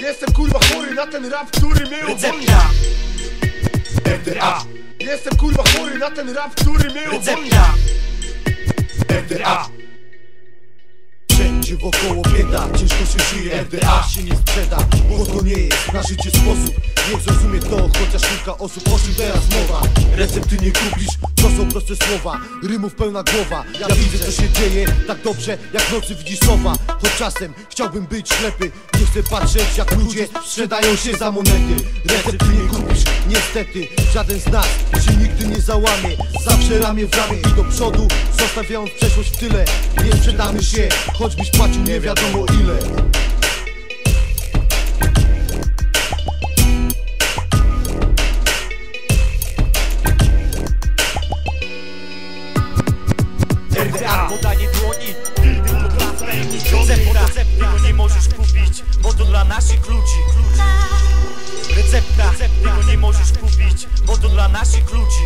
Jestem kurwa chory na ten rap, który mnie uwolni Recepta, RDA Jestem kurwa chory na ten rap, który mnie uwolni recepta, RDA Wszędzie wokoło bieda, ciężko się żyje. RDA się nie sprzeda, bo to nie jest na życie sposób. Niech zrozumie to, chociaż kilka osób O czym teraz mowa? Recepty nie kupisz, są proste słowa Rymów pełna głowa, ja widzę co się dzieje Tak dobrze, jak nocy widzi sowa Choć czasem chciałbym być ślepy Nie chcę patrzeć jak ludzie sprzedają się za monety. Recepty nie kupisz, niestety Żaden z nas się nigdy nie załamie. Zawsze ramię w ramię i do przodu Zostawiając przeszłość w tyle. Nie sprzedamy się, choćbyś płacił nie wiadomo ile tego nie możesz kupić Bo to dla naszych ludzi. Recepta, tego nie możesz kupić Bo to dla naszych ludzi.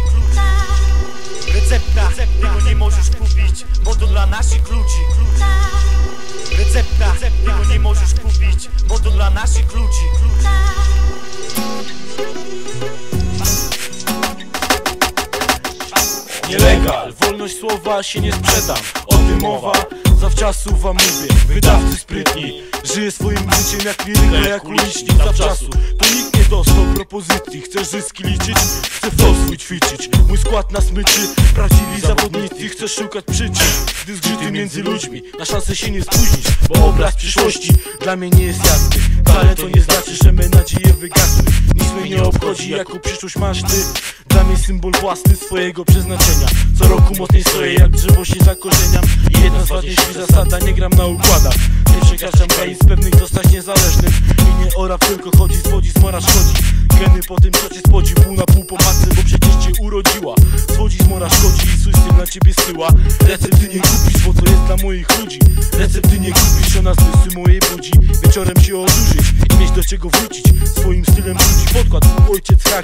Recepta, tego nie możesz kupić Bo to dla naszych ludzi. Recepta, tego nie możesz kupić Bo to dla naszych ludzi. Nielegal, wolność słowa się nie sprzedam O tym mowa, zawczasu wam mówię. Wydawcy sprytni, żyję swoim życiem jak liryka, jak ulicznik zawczasu To nikt nie dostał propozycji, chcesz zyski liczyć? Chcę flow swój ćwiczyć, mój skład na smyczy Prawdziwi zawodnicy, chcę szukać przyczyn. Gdy zgrzyty między ludźmi, na szansę się nie spóźnić Bo obraz przyszłości dla mnie nie jest jasny. Wcale to nie znaczy, że me nadzieje wygasły nie obchodzi, jaką przyszłość masz ty. Dla mnie symbol własny swojego przeznaczenia. Co roku mocniej stoję, jak drzewo się zakorzeniam. I jedna z ważniejszych zasada, nie gram na układach. Nie przekraczam granic pewnych, zostać niezależnym I nie ora tylko chodzi, zwodzi, zmora szkodzi. Geny po tym, co cię spodzi, pół na pół po matce Bo przecież cię urodziła. Zwodzi, zmora szkodzi ciebie syła. Recepty nie kupisz, bo to jest dla moich ludzi. Recepty nie kupisz, ona zmysły mojej budzi. Wieczorem się odurzyć i mieć do czego wrócić. Swoim stylem rzuci podkład, ojciec H.